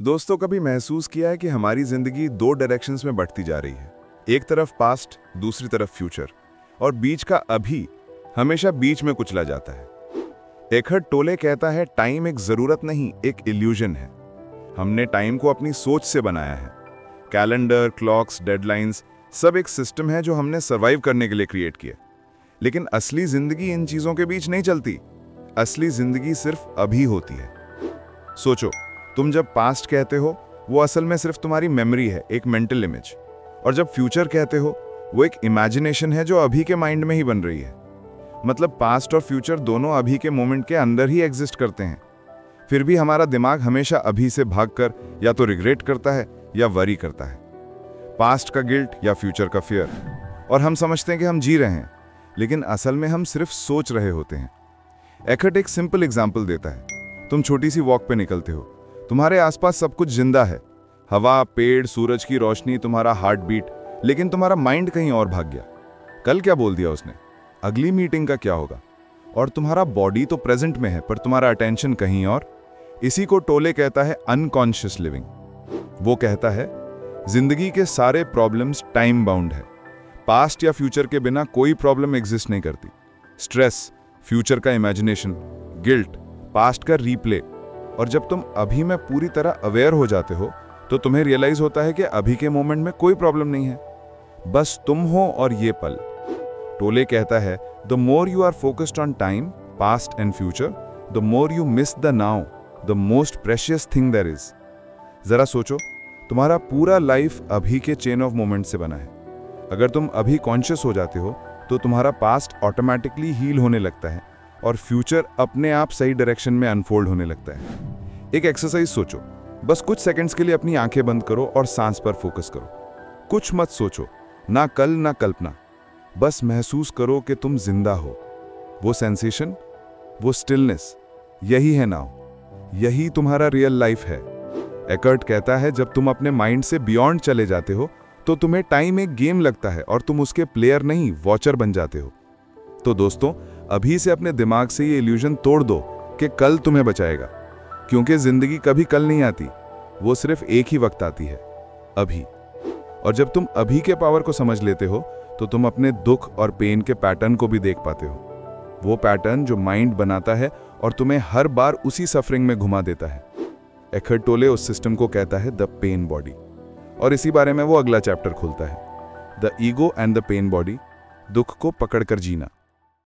दोस्तों, कभी महसूस किया है कि हमारी ज़िंदगी दो डायरेक्शंस में बढ़ती जा रही है? एक तरफ़ पास्ट दूसरी तरफ़ फ्यूचर और बीच का अभी हमेशा बीच में कुचला जाता है। एकहट टोले कहता है टाइम एक ज़रूरत नहीं, एक इल्यूजन है। हमने टाइम को अपनी सोच से बनाया है। कैलेंडर क्लॉक्स डेडलाइंस सब एक सिस्टम है जो हमने सर्वाइव करने के लिए क्रिएट किया। लेकिन असली ज़िंदगी इन चीज़ों के बीच नहीं चलती। असली ज़िंदगी सिर्फ़ अभी होती है। सोचो तुम जब पास्ट कहते हो, वो असल में सिर्फ़ तुम्हारी मेमोरी है, एक मेंटल इमेज और जब फ्यूचर कहते हो, वो एक इमेजिनेशन है जो अभी के माइंड में ही बन रही है. मतलब पास्ट और फ्यूचर दोनों अभी के मोमेंट के अंदर ही एग्जिस्ट करते हैं. फिर भी हमारा दिमाग हमेशा अभी से भागकर या तो रिग्रेट करता है, या वरी करता है. पास्ट का गिल्ट या फ्यूचर का फियर और हम समझते हैं कि हम जी रहे हैं, लेकिन असल में हम सिर्फ़ सोच रहे होते हैं. एकट एक सिंपल एग्ज़ाम्पल देता है. तुम छोटी सी वॉक पे निकलते हो. तुम्हारे आसपास सब कुछ ज़िंदा है। हवा, पेड़, सूरज की रोशनी, तुम्हारा हार्ट बीट लेकिन तुम्हारा माइंड कहीं और भाग गया। कल क्या बोल दिया उसने? अगली मीटिंग का क्या होगा? और तुम्हारा बॉडी तो प्रेजेंट में है, पर तुम्हारा अटेंशन कहीं और? इसी को टोले कहता है अनकॉन्शियस लिविंग वो कहता है, ज़िंदगी के सारे प्रॉब्लम्स टाइम बाउंड है। पास्ट या फ्यूचर के बिना कोई प्रॉब्लम एग्जिस्ट नहीं करती। स्ट्रेस फ्यूचर का इमेजिनेशन गिल्ट पास्ट का रीप्ले और जब तुम अभी में पूरी तरह अवेयर हो जाते हो तो तुम्हें रियलाइज़ होता है कि अभी के मोमेंट में कोई प्रॉब्लम नहीं है। बस तुम हो और ये पल। टोले कहता है the more you are focused on time past and future the more you miss the now the most precious thing there is जरा सोचो, तुम्हारा पूरा लाइफ अभी के चेन ऑफ़ मोमेंट से बना है। अगर तुम अभी कॉन्शियस हो जाते हो तो तुम्हारा पास्ट ऑटोमेटिकली हील होने लगता है। और फ्यूचर अपने आप सही डायरेक्शन में अनफोल्ड होने लगता है। एक एक्सरसाइज सोचो। बस कुछ सेकंड्स के लिए अपनी आँखें बंद करो और सांस पर फोकस करो। कुछ मत सोचो। ना कल, ना कल्पना। बस महसूस करो कि तुम ज़िंदा हो। वो सेंसेशन वो स्टिलनेस यही है नाउ यही तुम्हारा रियल लाइफ है। एकर्ट कहता है, जब तुम अपने माइंड से बियॉन्ड चले जाते हो तो तुम्हें टाइम एक गेम लगता है और तुम उसके प्लेयर नहीं वॉचर बन जाते हो। तो दोस्तों अभी से अपने दिमाग से ये इल्यूजन तोड़ दो कि कल तुम्हें बचाएगा। क्योंकि ज़िंदगी कभी कल नहीं आती, वो सिर्फ़ एक ही वक्त आती है, अभी। और जब तुम अभी के पावर को समझ लेते हो तो तुम अपने दुख और पेन के पैटर्न को भी देख पाते हो। वो पैटर्न जो माइंड बनाता है और तुम्हें हर बार उसी सफरिंग में घुमा देता है। एखर टोले उस सिस्टम को कहता है द पेन बॉडी और इसी बारे में वो अगला चैप्टर खुलता है the ego and the pain body दुख को पकड़कर जीना।